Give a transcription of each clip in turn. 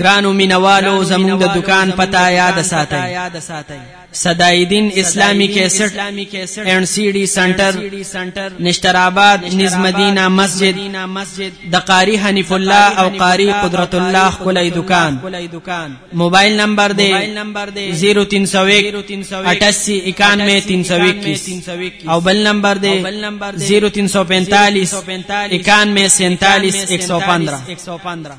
ګرانو مینوالو زموږ د دکان پتا یاد ساتئ صدایدین اسلامی کیسټ اند سی ډی سنټر نشتر آباد نز مدینه مسجد د قاری حنیف الله او قاری قدرت الله کولای دکان موبایل نمبر دی 0301889321 او بل نمبر دی 0345 9147 115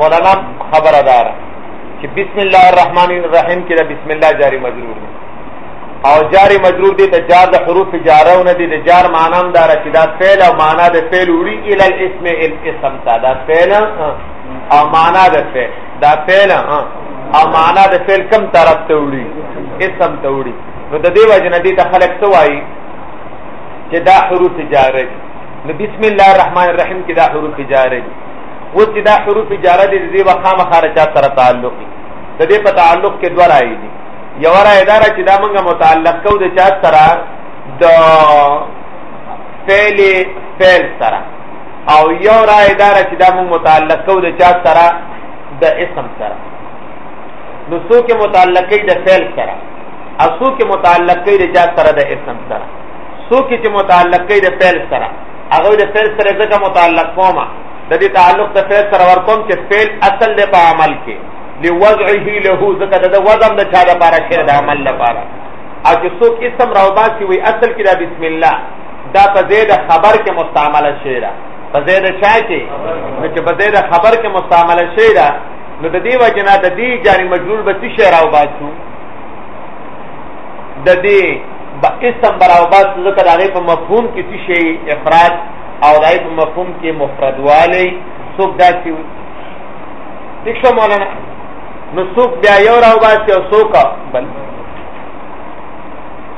مولانا خبر ادار چې بسم الله الرحمن الرحیم کې دا بسم الله جاری مجرور دی او جاری مجرور دی ته جار د حروف جاره نه دی د جار معنا هم دار چې دا فعل او معنا د فعل وړي ال الاسم الاسم تا دا فعل او معنا د فعل دا فعل او معنا د فعل کم طرف ته وړي اسم ته وړي نو د دې وجه نه دی ته خلق څه وایي چې دا حروف جاره دي نو بسم الله الرحمن الرحیم کې دا حروف جاره دي و چې دا حروف جاره دي د دې وخامه خاره چا سره تعلق دي د دې په تعلق کې دوه راي دي یو را اداره چې دا موږ متعلق کو د چا سره د فعل فعل سره او یو را اداره چې دا موږ متعلق کو د چا سره د اسم سره نو څوک متعلق کوي د فعل سره او څوک متعلق کوي د چا سره د اسم سره څوک چې متعلق کوي د فعل سره هغه د فعل سره ځکه متعلق کوم د دې تعلق د فعل سره ورکوم چې فعل اصل دی په عمل کې لوضعه له ځکه د وزن د چا لپاره شعر د عمل لپاره او چې څوک اسم راوباسي وي اصل کې دا بسم الله دا په دې د خبر کې مستعمله شعر په دې د چا کې نو چې په دې د خبر کې مستعمله شعر نو د دې وجنه د دې جاری مجرور به څه شعر راوباسو د دې با اسم براو باس ځکه د هغې په مفهوم کې څه شي افراد او د هغې په مفهوم کې مفردوالی څوک داسې وي ټیک شو مولانا نو څوک بیا یو راو باسي او څوک بل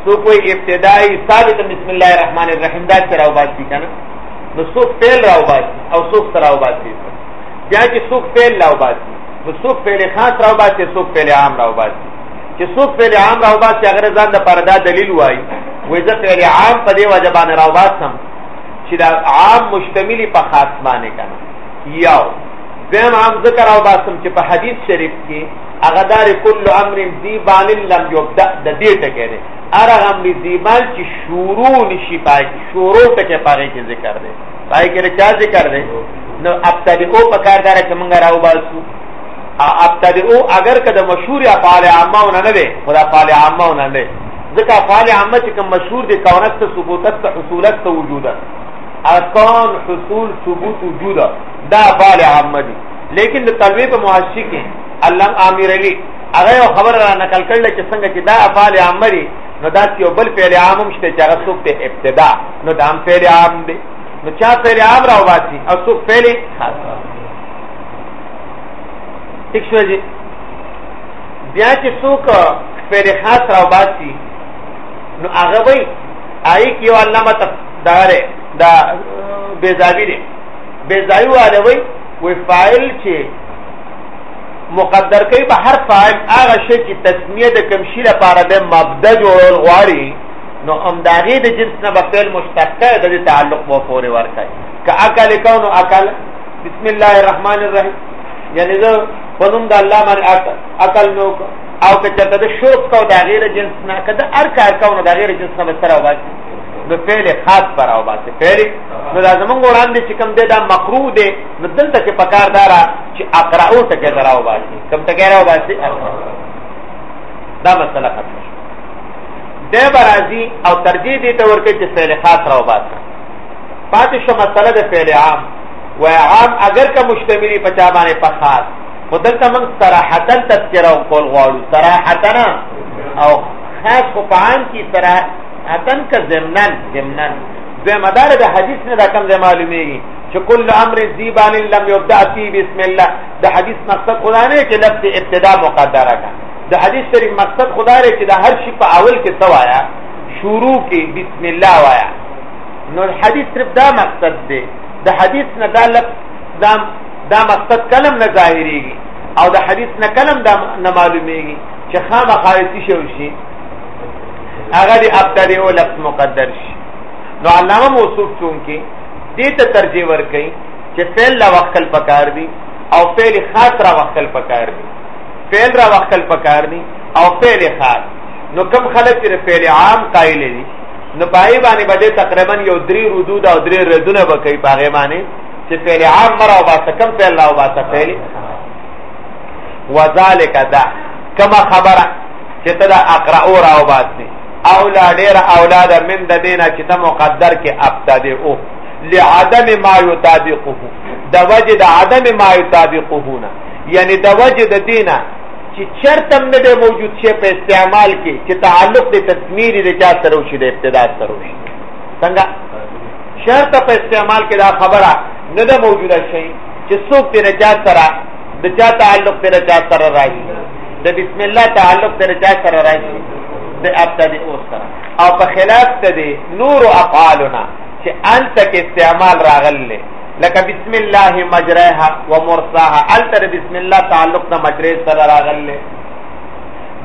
څوک وایي ابتدایي ثابت بسم الله الرحمن الرحیم دا چې راو باسي که نه نو څوک فعل راو باسي او څوک څه راو باسي بیا چې څوک فعل راو باسي نو څوک فعل خاص راو باسي څوک فعل عام راو باسي چې څوک فعل عام راوباس چې هغه ځان د پردا دلیل وای وې زه فعل عام په دې وجه باندې راوباسم چې دا عام مشتملی په خاص باندې کنه یو زم عام ذکر راوباسم چې په حدیث شریف کې هغه دار کل امر ذی بال لم یبدا د دې ټکې ده ار امر ذی بال چې شروع نشي پای شروع ټکې پاره کې ذکر ده پای کې چا ذکر ده نو ابتدی او پکار دار چې مونږ راوباسو ابتدعو اگر که د مشهور افعال عامه ونه نه وي خو د افعال عامه ونه نه ځکه افعال عامه چې کوم مشهور دي کونت ته ثبوتت ته حصولت ته وجودت اکون حصول ثبوت وجود دا افعال عامه دي لیکن د تلوی په محشی کې علم عامر علی هغه یو خبر را نقل کړل چې څنګه چې دا افعال عامه دي نو دا یو بل فعل عام هم شته چې هغه څوک ته ابتدا نو دا هم فعل عام دي نو چا فعل عام راوباسي او څوک فعل خاص ٹھیک شو جی بیا چې څوک فعل خاص راو باسي نو هغه وای آی کیو علامه تقداره دا بیزاوی دی بیزاوی واله وای وی فاعل چې مقدر کوي به هر فاعل هغه شی چې تسمیه د کم شی لپاره د مبدا جوړول غواړي نو امداغي د جنس نه به فعل مشتق ده د تعلق مو پورې ورکړي که اکل کونو اکل بسم الله الرحمن الرحیم یعنی زه په نوم د الله باندې عقل نو او که چېرته د شوق کو د غیر جنس نه که د هر کار کو نه د غیر جنس نه سره وباسي نو فعل خاص پر او باسي فعل نو دا زمونږ وړاندې چې کوم دی دا مکروه دی نو دلته کې پکار دارا چې اقرأو ته کې دراو باسي کوم ته کې راو باسي دا مسله ختم شو د برازي او ترجیح دي ته ورکه چې فعل خاص راو باسي پاتې شو مسله د فعل عام و عام اگر که مشتملی په چا باندې په خاص خو دلته موږ صراحتا تذکره او قول غواړو صراحتا او خاص خو په عام کې صراحتا که ضمنا ضمنا دوی مدار د حدیث نه دا کم ځای معلومیږي چې کل امر زیبان لم یبدا فی بسم الله د حدیث مقصد خدا نه چې لفظ ابتدا مقدره کا د حدیث شریف مقصد خدا لري چې د هر شي په اول کې سوایا شروع کې بسم الله وایا نو حدیث صرف دا مقصد دی د حدیث نه دا لفظ دا دا مقصد کلم نه ظاهريږي او د حدیث نه کلم دا نه معلوميږي چې خامخا یې شي شي هغه د ابتدی او لفظ مقدر شي نو علامه موصوف چونکی دې ته ترجیح ورکړي چې فعل لا وکل پکار دي او فعل خاص را وکل پکار دي فعل را وکل پکار دي او فعل خاص نو کم خلک چې فعل عام قائل دي نو پای باندې باندې تقریبا یو درې ردود او درې ردونه به کوي پاغه باندې چې فعل عام مر او باسه کم فعل لا او باسه فعل وذالک دا کما خبره چې ته دا اقرا او راو باسي اولا ډیر اولاد من د دینا چې ته مقدر کې ابتدی او لعدم ما یطابقه د وجه د عدم ما یطابقه نه یعنی د وجه د دینه چې چرته هم نه دی موجود شي په استعمال کې چې تعلق د تدمیری د چا سره وشي د ابتدا سره وشي څنګه شرط په استعمال کې دا خبره نه ده موجوده شي چې څوک د رجا سره د چا تعلق د رجا سره راځي د بسم الله تعلق د رجا سره راځي د ابتدی او سره او په خلاف ته دي نور افعالنا چې انت کې استعمال راغله لکه بسم الله مجرها ومرساها التر بسم الله تعلق د مجرې سره راغله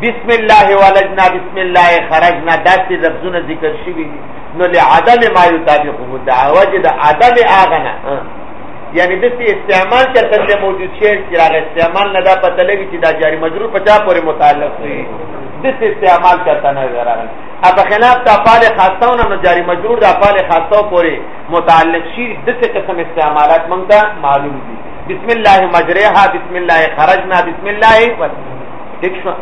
بسم الله ولجنا بسم الله خرجنا داسې لفظونه ذکر شوي دي نو لعدم ما يطابقه دا وجه د عدم اغنا یعنی د استعمال تر څه موجود شي چې راغ استعمال نه دا پته لګي چې دا جاری مجرور پچا پورې متعلق دی د استعمال تر څه نه راغلی اپ خلاف د افعال خاصه او نه جاری مجرور د افعال خاصه پورې متعلق شي د څه قسم استعمالات مونږ ته معلوم دي بسم الله مجرها بسم الله خرجنا بسم الله ټیک شو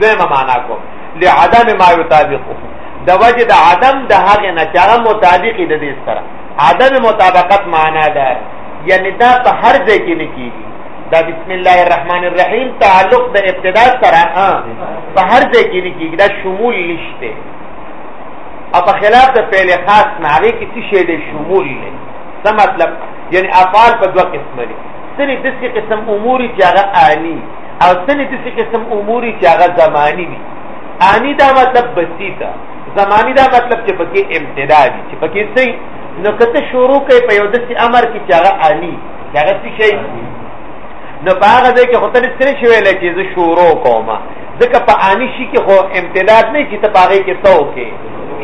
زما معنا کو لعدم ما يطابقه د وجه د عدم د هغه نه چې هغه مطابق د دې سره عدم مطابقت معنا ده یعنی دا په هر ځای کې نه کیږي دا بسم الله الرحمن الرحیم تعلق د ابتدا سره په هر ځای کې نه کیږي دا شمول نشته او په خلاف د فعل خاص نه هغه کې څه شی دی شمول دی څه مطلب یعنی افعال په دوه قسمه دي سنې د څه قسم امور چې هغه آنی او سنې د څه قسم امور چې هغه زمانی دي آنی دا مطلب بسیطه زمانی دا مطلب چې پکې ابتدا دي چې پکې څه نو کته شروع کوي په یو داسې امر کې چې هغه آنی چې هغه څه شي نو په هغه ځای کې خو ته نشې نشې ویلی چې زه شروع کوم ځکه په عامي شي کې خو امتداد نه چې ته په هغې کې څه وکړې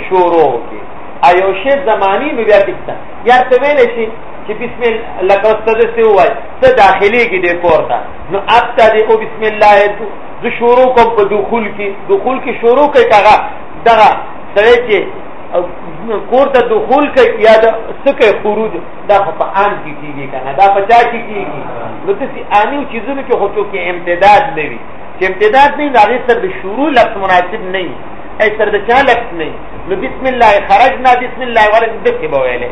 شروع وکړې او یو شی زماني نو بیا ټیک ده یار ته ویلی شي چې بسم الله لکه استاد څه وای څه داخليږي د کور ته نو اپتا دې او بسم الله ذو شروع کوم په دخول کې دخول کې شروع کوي کاغه دغه سره چې کور ته دخول کوي یا د سکه خروج دا خو په عام کې کیږي کنه دا په چا کې کیږي نو تاسو عامي چیزونو کې خو څوک امتداد نه وي چې امتداد نه دا غیر تر د شروع لفظ مناسب نه وي اي تر د چا لفظ نه نو بسم الله خرجنا بسم الله ولا دته به ویلې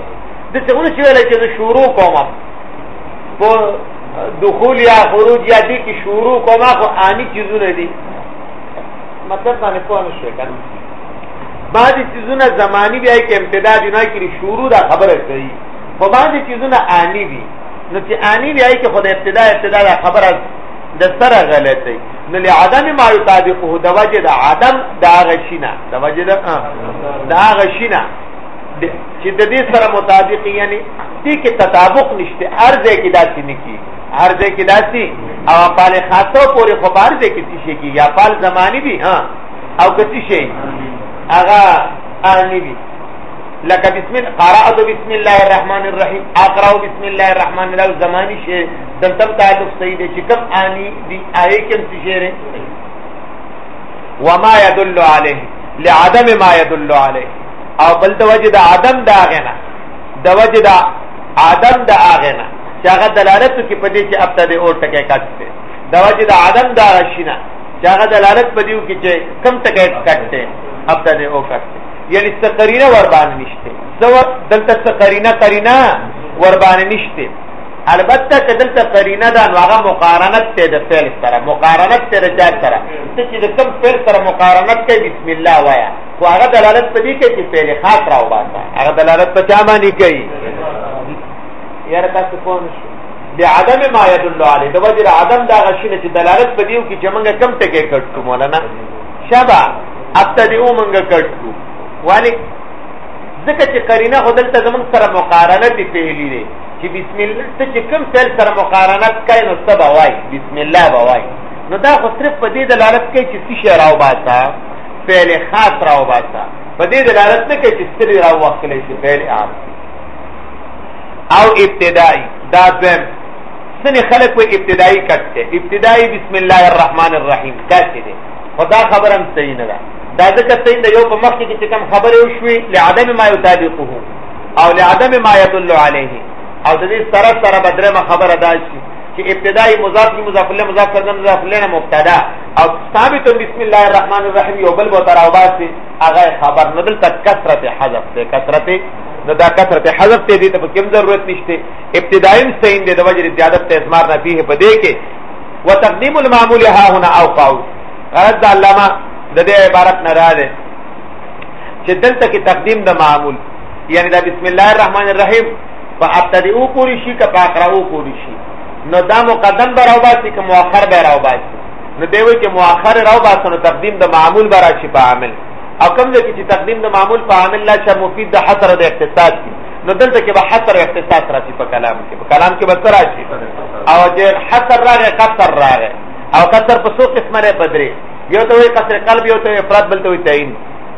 د څه ونه چې ویلې چې شروع کوم په دخول یا خروج یا دې کې شروع کوم خو عامي چیزونه دي مطلب باندې پوه نه شئ کنه بعضی چیزونه زمانی بیا کې امتداد نه کړي شروع دا خبره کوي په بعضی چیزونه آنی دي نو چې آنی بیا کې خدای ابتدا ابتدا دا خبره د سره غلطه نو لعدم ما یطابقه د وجه د عدم دا غشینا د وجه د دا غشینا چې د دې سره مطابق یعنی دې کې تطابق نشته ارزه کې داسې نه کی ارزه کې داسې او پاله خاصه پورې خبر دې کې شي کې یا پال زمانی دي ها او کتی شي هغه اهلی دي لکه بسم الله قرات بسم الله الرحمن الرحیم اقرا بسم الله الرحمن الرحیم زمانی شی دلته تعلق صحیح دی چې کوم آنی دی آی کوم شعر وما يدل عليه لعدم ما يدل عليه او بل د وجه د عدم دا غنه د وجه دا عدم دا غنه چې هغه دلالت کوي په دې چې ابتدی اور ټکه کاټ دی د وجه د عدم دا شینه چې هغه دلالت په دیو کې چې کم ټکی کټ دی ابدا نه او کټ دی یعنی څه قرینه ور باندې نشته زو دلته څه قرینه قرینه ور باندې نشته البته چې دلته قرینه دا نو هغه مقارنت ته د فعل سره مقارنت ته د جاد سره ته چې د کم فعل سره مقارنت کوي بسم الله وایا خو هغه دلالت په دې کوي چې فعل خاص راو باندې هغه دلالت په چا باندې کوي یاره تاسو کوم شي بعدم ما يدل عليه د وجر عدم دا غشنه چې دلالت په دیو کې چې موږ کم ټکی کټ کو مولانا شبا ابتدئو موږ کټ کو ولی ځکه چې قرینه هدل ته زموږ سره مقارنه دی پیلی دی چې بسم الله ته چې کم فعل سره مقارنه کوي نو سبا وای بسم الله به وای نو دا خو صرف په دې دلالت کوي چې څه شی راو باسا فعل خاص راو باسا په دې دلالت نه کوي چې ستړي راو وکړي چې فعل عام او ابتدائی دا دویم سنی خلق وی ابتدائی کټ ته ابتدائی بسم الله الرحمن الرحیم دا څه دی خدا خبرم صحیح نه ده دا ځکه صحیح ده یو په مخ کې چې کوم خبره وشوي لعدم ما یطابقه او لعدم ما يدل عليه او د دې سره سره بدرمه خبره ده چې چې ابتدایي مضاف کی مضاف له مضاف سره مضاف له مبتدا او ثابت بسم الله الرحمن الرحیم یو بل بوتراوباسي هغه خبر نه دلته کثرت حذف ده کثرت نو دا کثرت حذف ته دي ته کوم ضرورت نشته ابتدایم سین ده د وجر زیادت ته اسمار نه فيه په دې کې وتقدیم المعمول ها هنا او قاو غرض د علامه د دې عبارت نه راځي چې دلته کې تقدیم د معمول یعنی دا بسم الله الرحمن الرحیم په ابتدیو پوری شي که په اقراو پوری شي نو دا مقدم به راو باسي که مؤخر به راو باسي نو دی وایي چې مؤخر راو باسه نو تقدیم د معمول به راشي په عامل او کوم ځای کې چې تقدیم د معمول په عامل لا چې مفید د حصر او د اختصاص دي نو دلته کې به حصر او اختصاص راشي په کلام کې په کلام کې به څه راشي او چې حصر راغی قصر راغی او قصر په څو قسمه لري په درې یو ته وایي قصر قلب یو ته افراد بل ته وایي تعین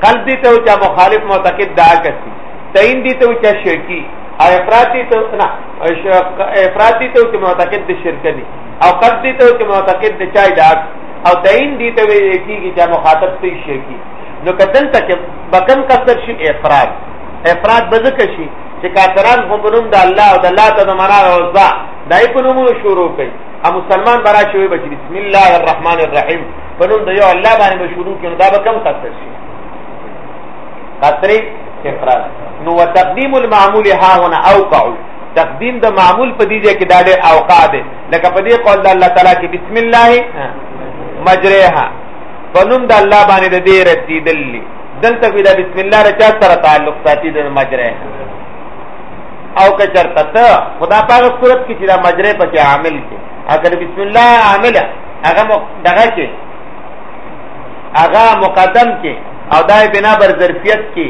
قلب دي ته چې مخالف معتقد دا کوي تعین دي ته چې شرکی او افراد دي ته نه افراد دي ته چې معتقد د شرک دي او قد دي ته چې معتقد دی چای ډاک او تعین دي ته ویل کیږي چې مخاطب څه شي کی نو کدل ته چې بکم قصر شي افراد افراد بزکه شي چې کافران هم په نوم د الله او د الله ته د معنا او ځا دای په نوم شروع کوي او مسلمان برا شوی بچ بسم الله الرحمن الرحیم په نوم د یو الله باندې شروع کړي دا بکم قصر شي قصری افراد نو وتقدیم المعمول ها هنا اوقعوا تقدیم د معمول په دې ځای کې دا ډېر اوقا دی لکه په دې قول د الله تعالی کې بسم الله مجرها په نوم د الله باندې د دې رسیدلې دلته په دا بسم الله رچا سره تعلق ساتي د مجرها او که چرته ته خدا پاک صورت کې چې دا مجره پکې عامل کې اگر بسم الله عامل هغه دغه کې هغه مقدم کې او دای بنا بر ظرفیت کې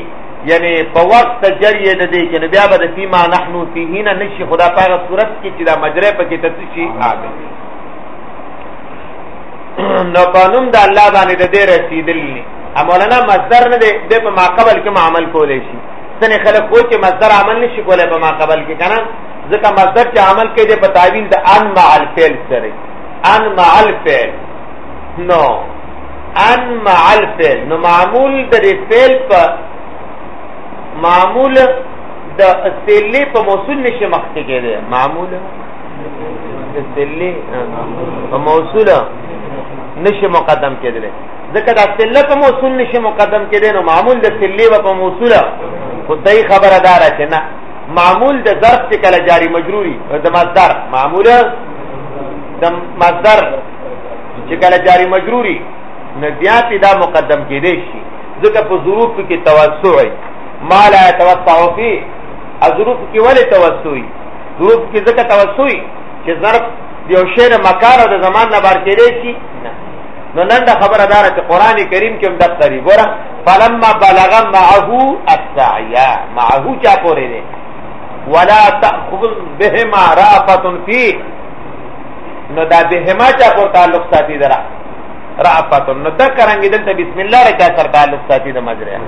یعنی په وخت جریه د دې کې نو بیا به د فيما نحن فيه نه نشي خدا پاغه صورت کې چې دا مجره په کې تاسو شي آګه نو قانون د الله باندې د دې رسیدل نه مولانا مصدر نه دی د په ماقبل کې عمل کولای شي څنګه خلک خو چې مصدر عمل نشي کولای په ماقبل کې کنه ځکه مصدر چې عمل کوي د پتاویل د ان مع الفعل سره ان مع الفعل نو no. ان مع الفعل نو معمول د فعل په معمول د استلی په موصول نشه مخ کې کېده معمول استلی په موصول نشه مقدم کېدل ځکه د استلی په موصول نشه مقدم کېده نو معمول د استلی په موصول خدای خبره دار چې نه معمول د ظرف څخه جاری مجروري د مصدر معمول د مصدر چې کله جاری مجروری نو بیا په دا مقدم کې دی شي ځکه په ظروف کې توسع ما لا توسع فی ظروف کې ولې توسعي ظروف کې ځکه توسعي چې ظرف یو شی نه مکار او د زمان نه بار کېدی شي نو نن دا خبره دار چې قران کریم کې هم د قری ګوره فلما بلغ معه السعي معه چا پورې دی ولا تأخذ بهما رافه فی نو دا به هما چا پر تعلق ساتي درا رافت نو دا کرانګي دلته بسم الله را چا سر تعلق ساتي د مجره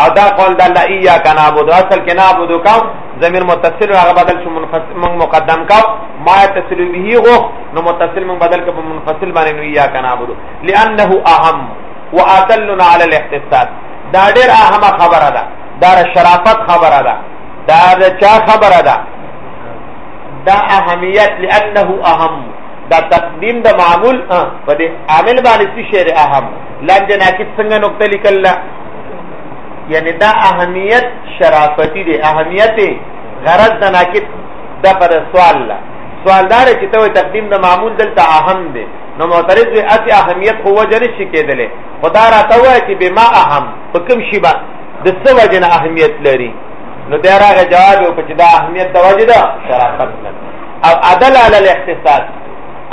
او دا قول د الله ایا کنا عبد اصل کنا عبد کا ضمیر متصل هغه بدل شو منفصل من مقدم کا ما تصل به غو نو متصل من بدل کا منفصل باندې نو ایا کنا عبد لانه اهم واتلنا علی الاختصاص دا ډیر اهمه خبره ده دا شرافت خبره ده دا چا خبره ده دا اهمیت لانه اهم دا تقدیم د معمول په دې عامل باندې څه شی اهم لاندې ناقص څنګه نقطه لیکل یعنی دا اهمیت شرافتی دی اهمیت غرض د ناقص د پر سوال لا سوال دار چې ته تقدیم د معمول دلته اهم دی نو معترض وي اته اهمیت خو وجه نشي کېدلی خدا را ته وایي چې بما اهم په کوم شی باندې د څه وجه نه اهمیت لري نو دا راغی جواب او چې دا اهمیت د وجه ده شرافت نه او عدل علی الاختصاص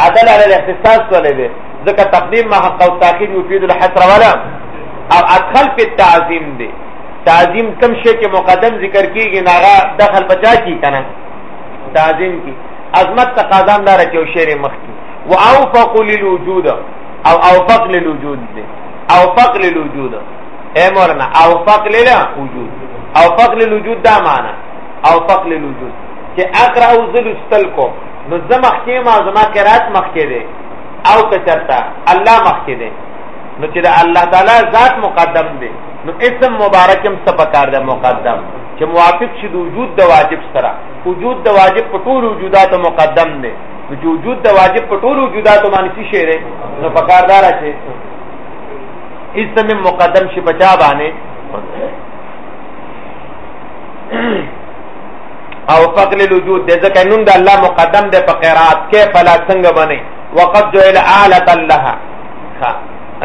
عدل علی الاختصاص ولې ده ځکه تقدیم ما حق او تاخير یفید الحصر ولا او ادخل په تعظیم دی تعظیم کم شی چې مقدم ذکر کیږي ناغه دخل بچا کی کنه تعظیم کی عظمت تقاضا دار چې او شعر مخ کی واوفق للوجود او اوفق للوجود دی اوفق للوجود اے مولانا او فقل لا وجود او فقل الوجود دا معنا او فقل الوجود چې اقرا او ذل استل کو نو زمخ کې ما زما قرات مخ کې دي او کچرتا الله مخ کې دي نو چې دا الله تعالی ذات مقدم دی نو اسم مبارکم سپکار ده مقدم چې موافق شي د وجود د واجب سره وجود د واجب په ټول وجودات مقدم دی نو چې وجود د واجب په ټول وجودات باندې شي نو پکاردار شي اسم مقدم شي بچا باندې او فقل الوجود د ځکه نوم د الله مقدم دی په قرات کې فلا څنګه باندې وقد جعل اعلى الله ها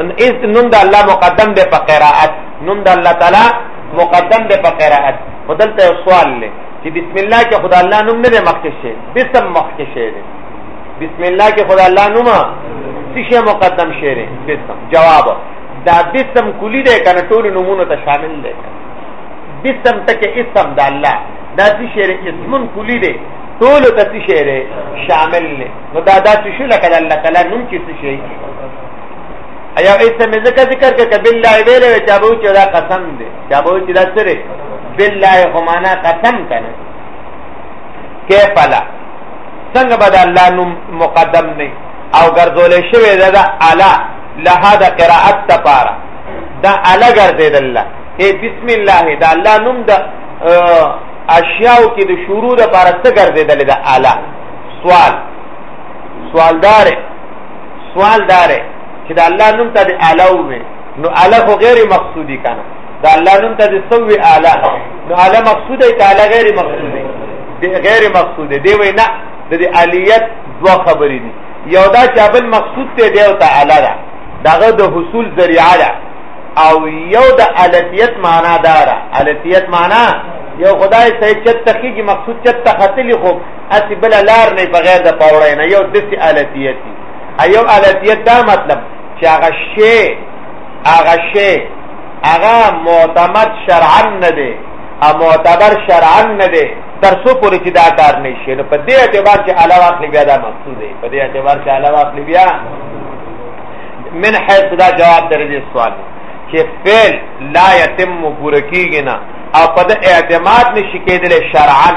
ان اس نوم د الله مقدم دی په قرات نوم د الله تعالی مقدم دی په قرات بدلته سوال لې چې بسم الله کې خدای الله نوم نه مخکې شي بسم مخکې شي بسم الله کې خدای الله نوما څه مقدم شعر بسم جواب دا بسم کلی ده کنه ټول نمونه ته شامل ده بسم تک اسم د الله دا څه شعر اسمن کلی ده ټول ته څه شعر شامل نه نو دا دا څه لکه الله تعالی نوم کې څه شي ایا اسم ذکر ذکر کې بالله ویل وی چا به چې دا قسم ده چا به چې دا سره بالله همانا قسم کنه کې پلا څنګه به د الله نوم مقدم نه او ګرځول شوی ده د الا لها د قراءت لپاره دا الا ګرځیدل الله اے بسم الله دا الله نوم د اشیاء کې د شروع د لپاره څه ګرځیدل ده الا سوال سوالدار سوالدار چې د الله نوم ته د الا وې نو الا خو غیر مقصودی کنه د الله نوم ته د سوې الا نو الا مقصوده ته الا غیر مقصوده غیر مقصود دی وای نه د دې الیت دوه خبرې دي یو دا چې بل مقصود ته دی او تعالی دا دغه د حصول ذریعہ ده او یو د التیت معنا دار التیت معنا یو خدای سه چت تخیږي مقصود چت تختلی خو اسی بل لار نه بغیر د پاوړې نه یو د سی التیت ایو التیت دا مطلب چې هغه شی هغه شی هغه معتمد شرعا نه دی ا معتبر شرعا نه دی تر څو پورې چې دا کار نشي نو په دې اعتبار چې علاوه اخلي بیا دا مقصود دی په دې اعتبار چې علاوه اخلي بیا من حيث دا جواب درې سوال چې فعل لا يتم پوره کیږي نه او په دې اعتماد نشي کېدل شرعا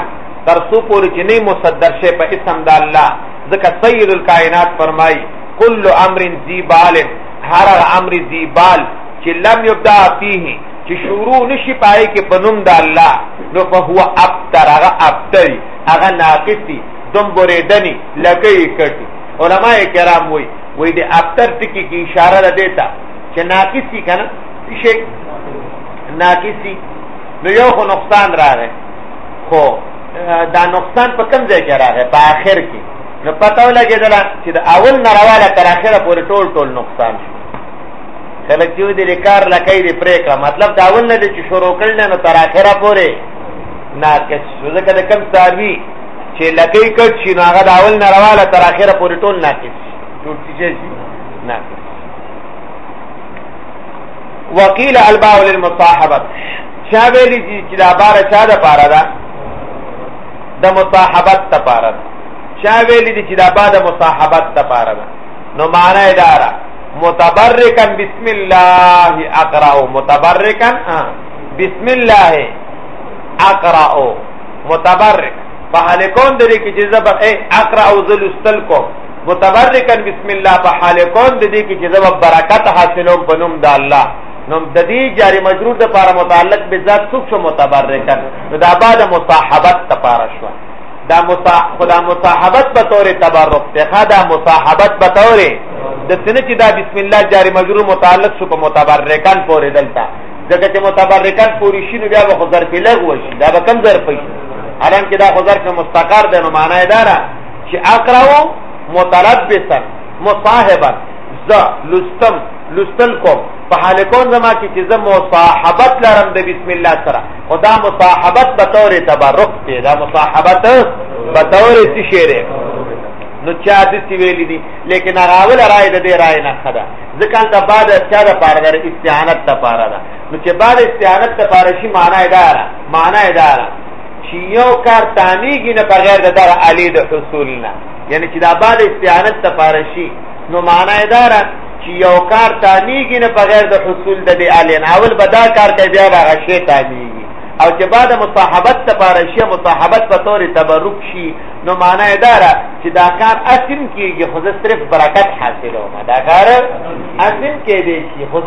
تر څو پورې چې نه مصدر شي په اسم د الله ځکه سید الکائنات فرمای کل امر ذی بال هر امر ذی بال چې لم یبدا فيه چې شروع نشي پای کې په نوم د الله نو په هو ابتر هغه ابتر هغه ناقص دي دم بریدنی لکه یې کټي علما کرام وای وای د ابتر ټکی کی اشاره ده دیتا چې ناقص دي کنه شي ناقص دي نو یو خو نقصان راغی خو دا نقصان په کوم ځای کې راغی په آخر کې نو پته ولګېدله چې د اول نه راواله تر آخره پورې ټول ټول نقصان شو کله چې ودی لکار لکې دې پرې کړه مطلب دا ول نه چې شروع کړل نه تر اخره پورې ناقص شو ځکه د کم ساروی چې لکې کټ شي نو هغه دا ول نه رواله تر اخره پورې ټول ناقص ټول شي ناقص وقيل الباء للمصاحبه چا ویلی چې دا بار چا د پاره ده د مصاحبت ته پاره ده چا ویلی چې دا بار د مصاحبت ته پاره ده نو معنی دارا متبرکن بسم الله اقرا متبرکن بسم الله اقرا متبرک په حال کون درې کې چې زبر اے اقرا او ذل استل کو متبرکن بسم الله په حال کون درې کې چې زبر برکت حاصلو بنوم د الله نو د دې جاری مجرور د لپاره متعلق به ذات څوک شو متبرکن نو دا بعد مصاحبت لپاره شو دا مصا خدا مصاحبت په تور تبرک ته خدا مصاحبت په تور د سنه چې دا بسم الله جاری مجرور متعلق شو په متبرکان پورې دلته ځکه چې متبرکان پوری شي نو بیا به خو ظرف لغ وشي دا به کم ظرف شي الان کې دا خو ظرف مستقر دی نو معنا یې دارا چې اقراو متلبسا مصاحبا ز لستم لستل کوم په حال کون زما کې چې زه مصاحبت لرم د بسم الله سره خدا مصاحبت به طور تبرک دی دا مصاحبت به طور څه شی دی نو چا د سی ویلی دي لیکن راول رائے د دې رائے نه خدا ځکه د بعد چا د پاره د استعانت ته پاره ده نو چې بعد استعانت ته پاره شي معنا اداره معنا اداره چې یو کار تانیږي نه بغیر د در علی د حصول نه یعنی چې دا بعد استعانت ته پاره شي نو معنا اداره چې یو کار تامیږي نه بغیر د حصول د دی الین اول به دا کار کوي بیا به هغه شی تامیږي او چې بعد مصاحبت لپاره شی مصاحبت په تور تبرک شي نو معنا یې دارا چې دا کار اسیم کیږي خو صرف برکت حاصلو ما دا کار اسیم کې دی چې خو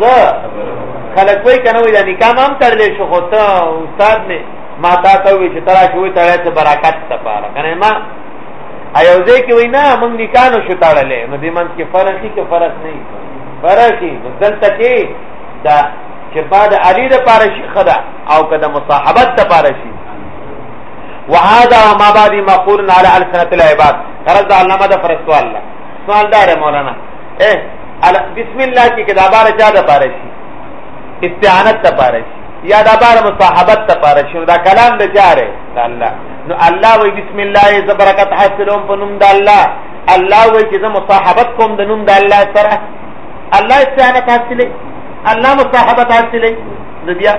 خلک وایي کنه وایي دا نکاح هم تړلې شو خو ته استاد نه ما تا ته وی چې ترا شوې تړلې برکت لپاره کنه ما ایو ځای کې وای نه موږ نکانو شو تاړلې نو دې منځ کې فرق هي کې فرق نه فرق هي دلته کې دا چې بعد علی د پاره شي خدا او کده مصاحبت د پاره شي وهذا ما بعد مقول على السنه العباد غرض علامه د فرض سوال الله سوال دار مولانا اے بسم الله کې کدا بار چا د پاره شي استعانت د پاره شي یا د بار مصاحبت د پاره شي دا کلام د جاره الله نو الله وی بسم الله ز برکت حاصلوم په نوم د الله الله وی چې زه مصاحبت کوم د نوم د الله سره الله استعانت حاصلې الله مصاحبت حاصلې نو بیا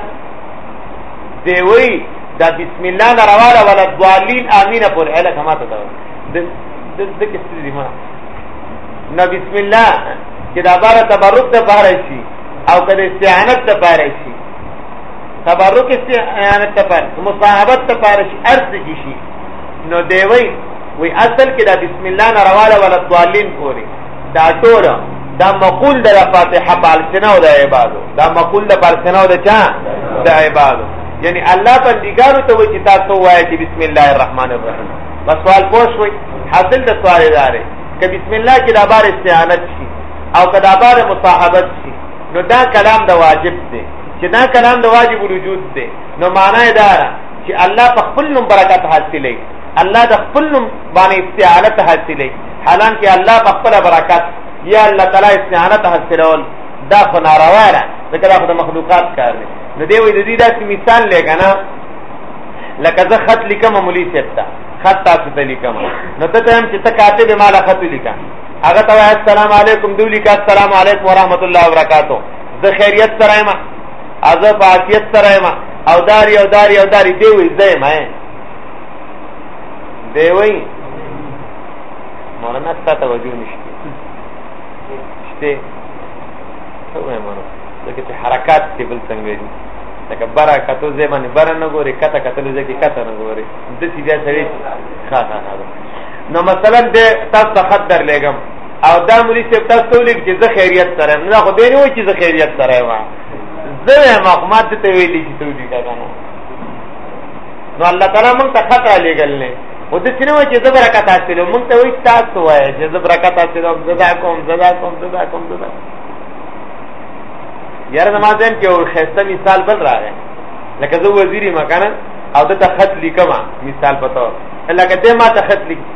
دی وی دا بسم الله نه راواله ولا دوالین امین پر اله کما ته دا د د د کیسې دی ما نو بسم الله چې دا بار تبرک ته پاره شي او کله استعانت ته پاره شي تبرک استعانت تفر مصاحبت تفر شي ارث دي شي نو دی وی وی اصل کې دا بسم الله نه رواله ولا ضالین پوری دا ټول دا مقول د فاتحه بالسنه او د عبادو دا مقول د بالسنه او د چا د عبادو یعنی الله بندګانو ته وی چې تاسو وایي چې بسم الله الرحمن الرحیم بس سوال پوښ وی حاصل د سوال دارې ک بسم الله کې د بار استعانت شي او کدا بار مصاحبت شي نو دا کلام د واجب دی چې دا کلام د واجب الوجود دی نو معنا یې دا ده چې الله په خپل نوم برکت حاصلې الله د خپل نوم باندې استعانت حاصلې حالان کې الله په خپل برکت یا الله تعالی استعانت حاصلول دا خو ناروا ده ځکه دا خو د مخلوقات کار دی نو دی وایي د دې داسې مثال لګا نه لکه زه خط لیکم مولي صاحب ته خط تاسو ته لیکم نو ته ته هم چې ته کاتب مال خط لیکم هغه ته السلام علیکم دوی لیکه السلام علیکم ورحمت الله وبرکاتو زه خیریت سره یم زه په عافیت سره یم او داری او داری او داری دی وی زه یم دی وی مولانا ستا توجه نشته شته څه وای مولانا ځکه چې حرکات کې بل څنګه دي لکه برا کتو زه باندې برا نه ګوري کته کتل زه کې کته نه ګوري د سیده سړي ښه ښه نو مثلا د تاسو خط در لګم او دا مولوی صاحب تاسو ته ولیک چې زه خیریت سره نه خو دې نه و چې زه خیریت سره ما زه مخمات ته ویلې چې ته دې کنه نو الله تعالی موږ ته خطا لګل نه او د سینه چې زه برکت حاصل موږ ته وی تاسو وای چې زه برکت حاصل او زدا کوم زدا کوم زدا کوم زدا یاره نمازین کې او خسته مثال بل راغی لکه زه وزیری مکان او د تخت لیکما مثال پتو لکه دې ما تخت لیکم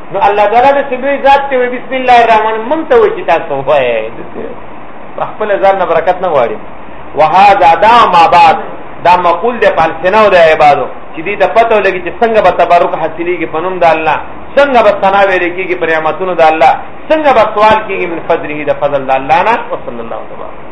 نو الله تعالی د سلوی ذات ته بسم الله الرحمن مونږ ته وایي تاسو وایي خپل ځان نه برکت نه غواړي وهذا دا ما بعد دا مقول د پالسنه او د عبادو چې دې ته پته ولګي چې څنګه به تبرک حاصلېږي په نوم د الله څنګه به ثنا ویل کېږي پر نعمتونو د الله څنګه به سوال کېږي من فضله د فضل د الله نه وصلی الله تبارک